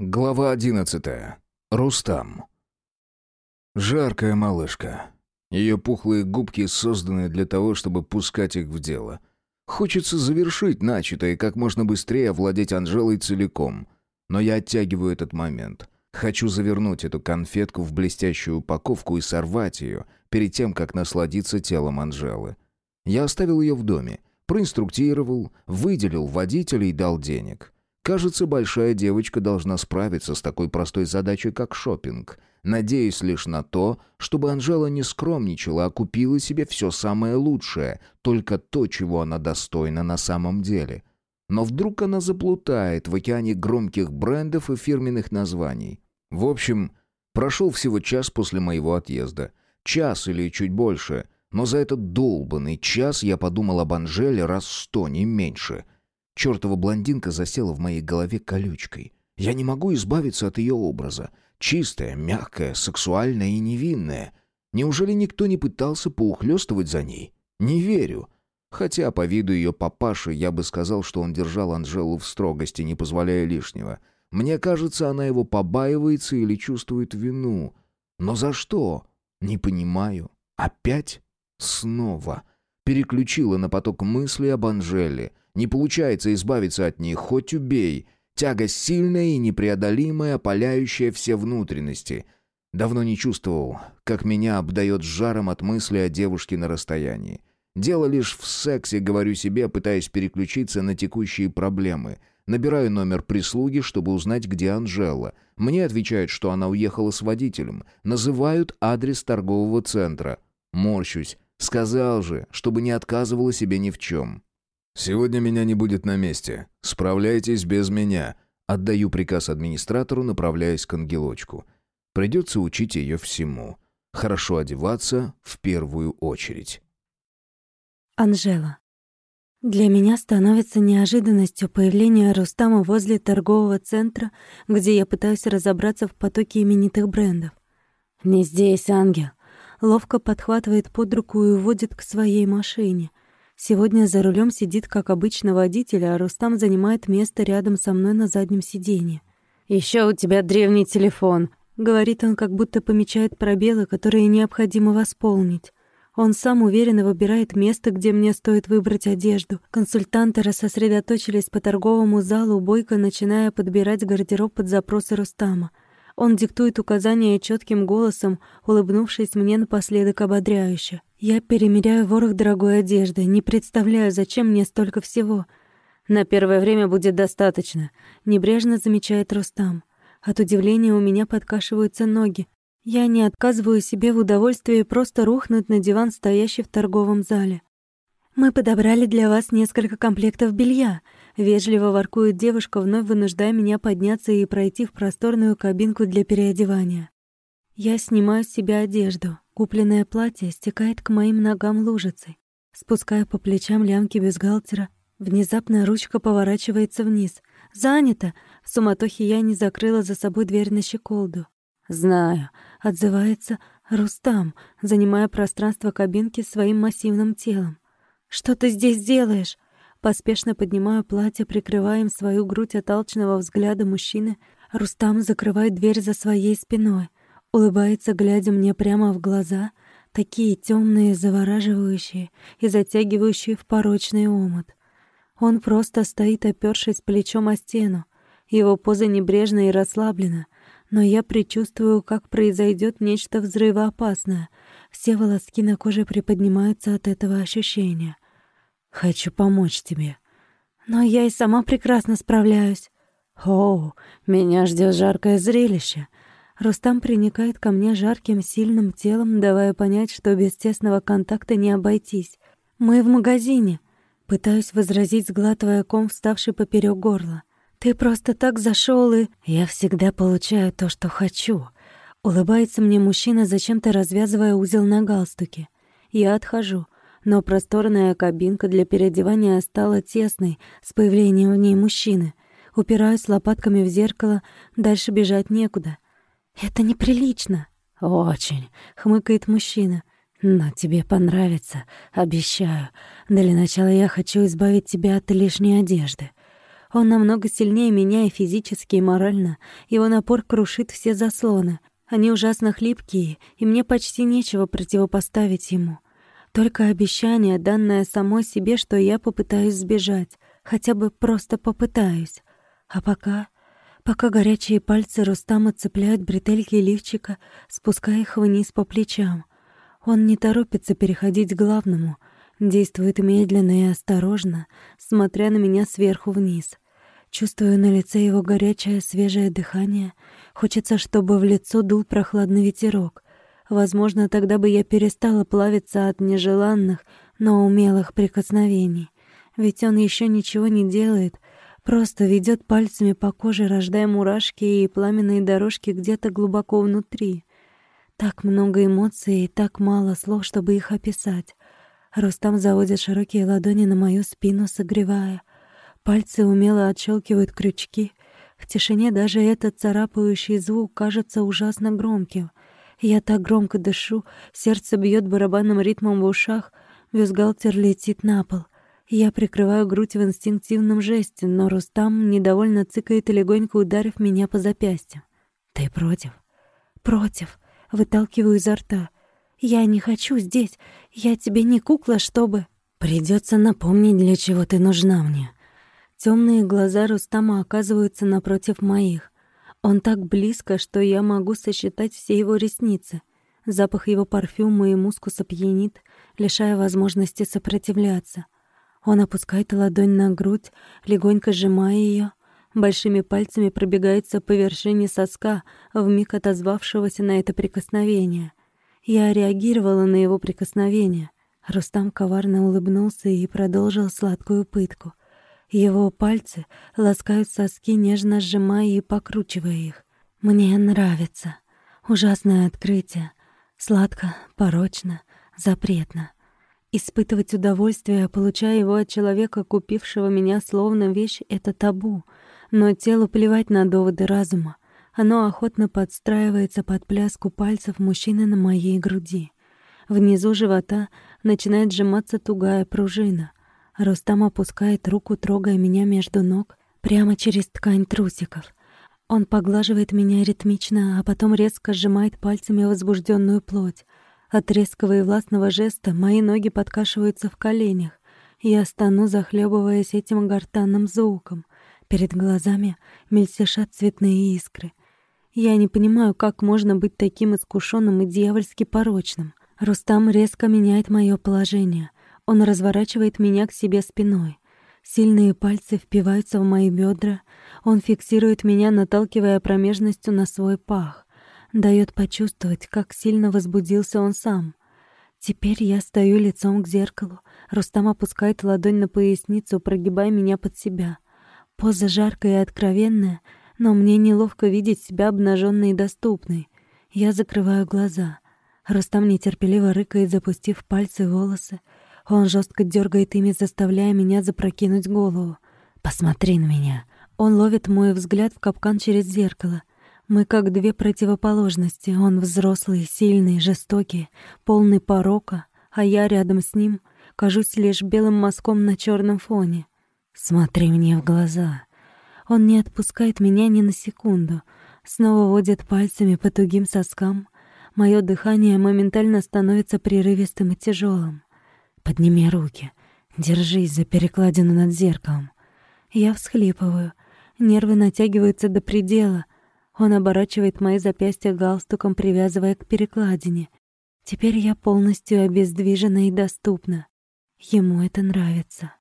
Глава одиннадцатая. Рустам. Жаркая малышка. Ее пухлые губки созданы для того, чтобы пускать их в дело. Хочется завершить начатое и как можно быстрее овладеть Анжелой целиком. Но я оттягиваю этот момент. Хочу завернуть эту конфетку в блестящую упаковку и сорвать ее перед тем, как насладиться телом Анжелы. Я оставил ее в доме, проинструктировал, выделил водителя и дал денег. Кажется, большая девочка должна справиться с такой простой задачей, как шопинг. Надеюсь лишь на то, чтобы Анжела не скромничала, а купила себе все самое лучшее, только то, чего она достойна на самом деле. Но вдруг она заплутает в океане громких брендов и фирменных названий. В общем, прошел всего час после моего отъезда. Час или чуть больше. Но за этот долбанный час я подумал об Анжеле раз сто, не меньше — Чертова блондинка засела в моей голове колючкой. Я не могу избавиться от ее образа. Чистая, мягкая, сексуальная и невинная. Неужели никто не пытался поухлёстывать за ней? Не верю. Хотя по виду ее папаши я бы сказал, что он держал Анжелу в строгости, не позволяя лишнего. Мне кажется, она его побаивается или чувствует вину. Но за что? Не понимаю. Опять? Снова. Переключила на поток мыслей об Анжеле. Не получается избавиться от них, хоть убей. Тяга сильная и непреодолимая, опаляющая все внутренности. Давно не чувствовал, как меня обдает жаром от мысли о девушке на расстоянии. Дело лишь в сексе, говорю себе, пытаясь переключиться на текущие проблемы. Набираю номер прислуги, чтобы узнать, где Анжела. Мне отвечают, что она уехала с водителем. Называют адрес торгового центра. Морщусь. Сказал же, чтобы не отказывала себе ни в чем. «Сегодня меня не будет на месте. Справляйтесь без меня». Отдаю приказ администратору, направляясь к ангелочку. Придется учить ее всему. Хорошо одеваться в первую очередь. Анжела. Для меня становится неожиданностью появление Рустама возле торгового центра, где я пытаюсь разобраться в потоке именитых брендов. «Не здесь, ангел!» Ловко подхватывает под руку и уводит к своей машине. Сегодня за рулем сидит, как обычно, водитель, а Рустам занимает место рядом со мной на заднем сиденье. Еще у тебя древний телефон», — говорит он, как будто помечает пробелы, которые необходимо восполнить. Он сам уверенно выбирает место, где мне стоит выбрать одежду. Консультанты рассосредоточились по торговому залу, бойко начиная подбирать гардероб под запросы Рустама. Он диктует указания четким голосом, улыбнувшись мне напоследок ободряюще. Я перемеряю ворох дорогой одежды, не представляю, зачем мне столько всего. На первое время будет достаточно, небрежно замечает Рустам. От удивления у меня подкашиваются ноги. Я не отказываю себе в удовольствии просто рухнуть на диван, стоящий в торговом зале. Мы подобрали для вас несколько комплектов белья. Вежливо воркует девушка, вновь вынуждая меня подняться и пройти в просторную кабинку для переодевания. Я снимаю с себя одежду. Купленное платье стекает к моим ногам лужицей. Спуская по плечам лямки бюстгальтера, внезапно ручка поворачивается вниз. «Занято!» В суматохе я не закрыла за собой дверь на щеколду. «Знаю», — отзывается Рустам, занимая пространство кабинки своим массивным телом. «Что ты здесь делаешь?» Поспешно поднимаю платье, прикрывая им свою грудь от алчного взгляда мужчины. Рустам закрывает дверь за своей спиной. Улыбается, глядя мне прямо в глаза, такие темные, завораживающие и затягивающие в порочный омут. Он просто стоит, опёршись плечом о стену. Его поза небрежна и расслаблена, но я предчувствую, как произойдет нечто взрывоопасное. Все волоски на коже приподнимаются от этого ощущения. «Хочу помочь тебе». «Но я и сама прекрасно справляюсь». «Оу, меня ждет жаркое зрелище», Рустам приникает ко мне жарким, сильным телом, давая понять, что без тесного контакта не обойтись. «Мы в магазине», — пытаюсь возразить, сглатывая ком, вставший поперек горла. «Ты просто так зашел и...» «Я всегда получаю то, что хочу», — улыбается мне мужчина, зачем-то развязывая узел на галстуке. Я отхожу, но просторная кабинка для переодевания стала тесной с появлением в ней мужчины. Упираюсь лопатками в зеркало, дальше бежать некуда — «Это неприлично». «Очень», — хмыкает мужчина. «Но тебе понравится, обещаю. Для начала я хочу избавить тебя от лишней одежды». Он намного сильнее меня и физически, и морально. Его напор крушит все заслоны. Они ужасно хлипкие, и мне почти нечего противопоставить ему. Только обещание, данное самой себе, что я попытаюсь сбежать. Хотя бы просто попытаюсь. А пока... Пока горячие пальцы Рустама цепляют бретельки лифчика, спуская их вниз по плечам. Он не торопится переходить к главному, действует медленно и осторожно, смотря на меня сверху вниз. Чувствую на лице его горячее свежее дыхание. Хочется, чтобы в лицо дул прохладный ветерок. Возможно, тогда бы я перестала плавиться от нежеланных, но умелых прикосновений. Ведь он еще ничего не делает, просто ведет пальцами по коже, рождая мурашки и пламенные дорожки где-то глубоко внутри. Так много эмоций и так мало слов, чтобы их описать. Рустам заводит широкие ладони на мою спину, согревая. Пальцы умело отщелкивают крючки. В тишине даже этот царапающий звук кажется ужасно громким. Я так громко дышу, сердце бьет барабанным ритмом в ушах, бюстгальтер летит на пол. Я прикрываю грудь в инстинктивном жесте, но Рустам недовольно цыкает легонько ударив меня по запястью. «Ты против?» «Против!» Выталкиваю изо рта. «Я не хочу здесь. Я тебе не кукла, чтобы...» «Придётся напомнить, для чего ты нужна мне». Тёмные глаза Рустама оказываются напротив моих. Он так близко, что я могу сосчитать все его ресницы. Запах его парфюма и мускуса пьянит, лишая возможности сопротивляться. Он опускает ладонь на грудь, легонько сжимая её, большими пальцами пробегается по вершине соска, вмиг отозвавшегося на это прикосновение. Я реагировала на его прикосновение. Рустам коварно улыбнулся и продолжил сладкую пытку. Его пальцы ласкают соски, нежно сжимая и покручивая их. Мне нравится. Ужасное открытие. Сладко, порочно, запретно. Испытывать удовольствие, получая его от человека, купившего меня словно вещь, — это табу — но телу плевать на доводы разума. Оно охотно подстраивается под пляску пальцев мужчины на моей груди. Внизу живота начинает сжиматься тугая пружина. Рустам опускает руку, трогая меня между ног, прямо через ткань трусиков. Он поглаживает меня ритмично, а потом резко сжимает пальцами возбужденную плоть. От резкого и властного жеста мои ноги подкашиваются в коленях. Я стану, захлебываясь этим гортанным звуком. Перед глазами мельтешат цветные искры. Я не понимаю, как можно быть таким искушенным и дьявольски порочным. Рустам резко меняет мое положение. Он разворачивает меня к себе спиной. Сильные пальцы впиваются в мои бедра. Он фиксирует меня, наталкивая промежностью на свой пах. Дает почувствовать, как сильно возбудился он сам. Теперь я стою лицом к зеркалу. Рустам опускает ладонь на поясницу, прогибая меня под себя. Поза жаркая и откровенная, но мне неловко видеть себя обнаженной и доступной. Я закрываю глаза. Рустам нетерпеливо рыкает, запустив пальцы в волосы. Он жестко дергает ими, заставляя меня запрокинуть голову. «Посмотри на меня!» Он ловит мой взгляд в капкан через зеркало. Мы как две противоположности. Он взрослый, сильный, жестокий, полный порока, а я рядом с ним кажусь лишь белым мазком на черном фоне. Смотри мне в глаза. Он не отпускает меня ни на секунду. Снова водит пальцами по тугим соскам. Мое дыхание моментально становится прерывистым и тяжелым. Подними руки. Держись за перекладину над зеркалом. Я всхлипываю. Нервы натягиваются до предела. Он оборачивает мои запястья галстуком, привязывая к перекладине. Теперь я полностью обездвижена и доступна. Ему это нравится.